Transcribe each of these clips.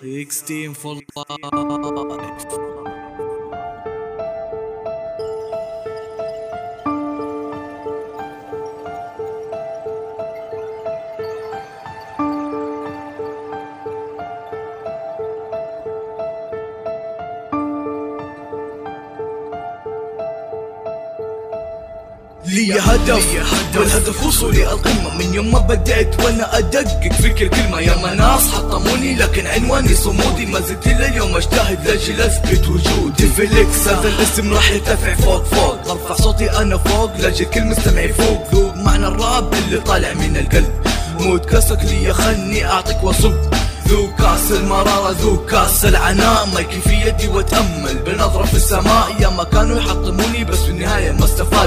X Team for life. لي هدف والهدف وصولي القمة من يوم ما بديت وأنا أدقق في كل كلمة يا مناص حطموني لكن عنواني صمودي. ما زلت إلى اليوم أجتهد لأجل أثبت وجودي. فيليكس هذا الاسم راح يرتفع فوق فوق. أرفع صوتي أنا فوق لأجل كل مستمع يفوق ذوق معنى الراب اللي طالع من القلب. مد كاسك لي خلني أعطيك وصب. ذوق كاس المرارة ذوق كاس العناء. مايكي في يدي واتأمل بنظرة في السماء. يا ما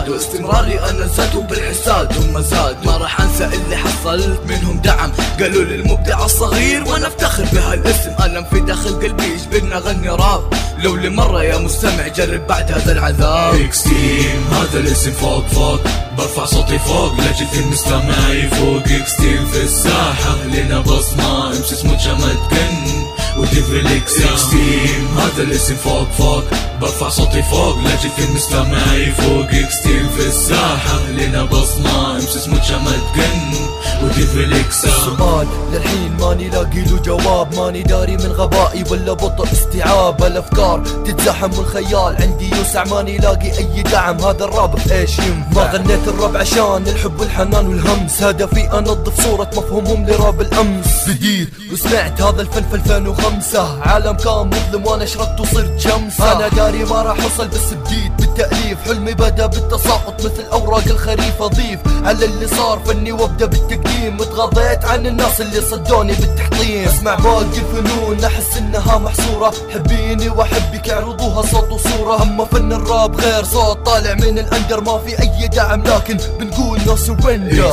ما استفادوا استمراري أنا زادوا بالحساد هم زادوا. ما راح أنسى اللي حصلت منهم دعم. قالوا لي المبدع الصغير وأنا أفتخر بهالاسم. ألم في داخل قلبي يجبرني اغني راب. لو لمرة يا مستمع جرب بعد هذا العذاب. X Team هذا الاسم فوق فوق. برفع صوتي فوق لاجل المستمع يفوق. X Team في الساحة لنا بصمة امشي اسمه جمد كن. وديفليكس X Team هذا الاسم فوق فوق. برفع صوتي فوق. لاجل المستمع يفوق. X Team في الساحة. لنا بصمة. امشي اسمه جمد كن وديفليكس سؤال للحين ماني لاقي له جواب. ماني داري من غبائي ولا بطء استيعاب. الأفكار تتزاحم والخيال عندي يوسع. ماني لاقي أي دعم. هذا الراب بايش ينفع؟ ما غنيت الراب عشان الحب والحنان والهمس. هدفي انظف صورة مفهومهم لراب الأمس. بديت وسمعت هذا الفن في 2005 عالم كان مظلم وأنا شردت وصرت شمسه. أنا داري ما راح أوصل بس بديت بالتأليف. حلمي بدأ بالتساقط مثل اوراق الخريف أضيف على اللي صار فني وأبدأ بالتقديم. اتغاضيت عن الناس اللي صدوني بالتحطيم. اسمع باقي الفنون أحس إنها محصورة. حبيني وأحبك اعرضوها صوت وصورة. اما فن الراب غير صوت طالع من ال under. ما في أي دعم لكن بنقول no surrender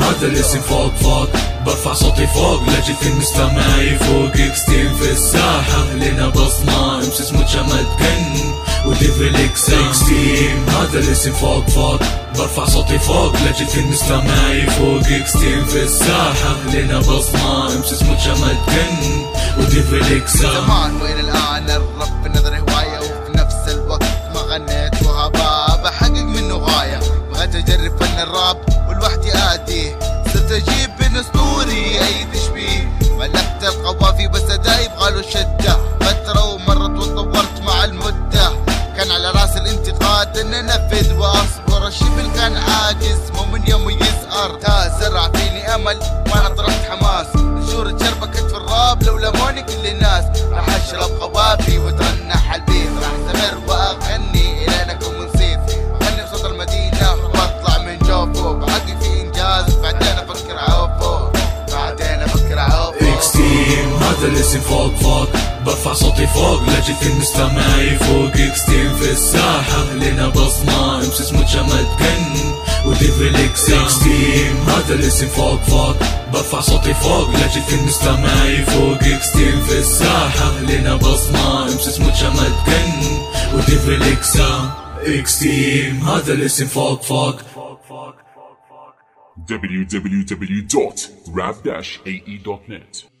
هذا الاسم فوق فوق. برفع صوتي فوق لاجل المستمع يفوق. X Team في الساحة لنا بصمة. اسمه جمد كن وديفليكس X هذا الاسم فوق فوق. برفع صوتي فوق لاجل المستمع يفوق X Team في الساحة. لنا بصمة اسمه جمد كن وديفليكس زمان وين الان الراب في نظري. زرع فيني امل وأنا طرحت حماس. نشورة شربكت في الراب لو لموني كل الناس راح أشرب قوافي وترنح البيت راح أستمر وأغني الين اكون منصيف أغني بصوت المدينة وأطلع من جوفو. بحقق في إنجاز بعدين أفكر عوفو. بعدين أفكر عوفو. إكس تيم هذا الاسم فوق فوق. برفع صوتي فوق لاجل المستمع يفوق. إكس تيم في الساحة لنا بصمة. امشي اسمه جمد كن وديفليكس X Team هذا الاسم فوق فوق. برفع صوتي فوق لأجل المستمع يفوق. X Team في الساحة لنا بصمة امشي اسمه جمد كن وديفليكس X Team هذا الاسم فوق فوق. www.rap-ae.net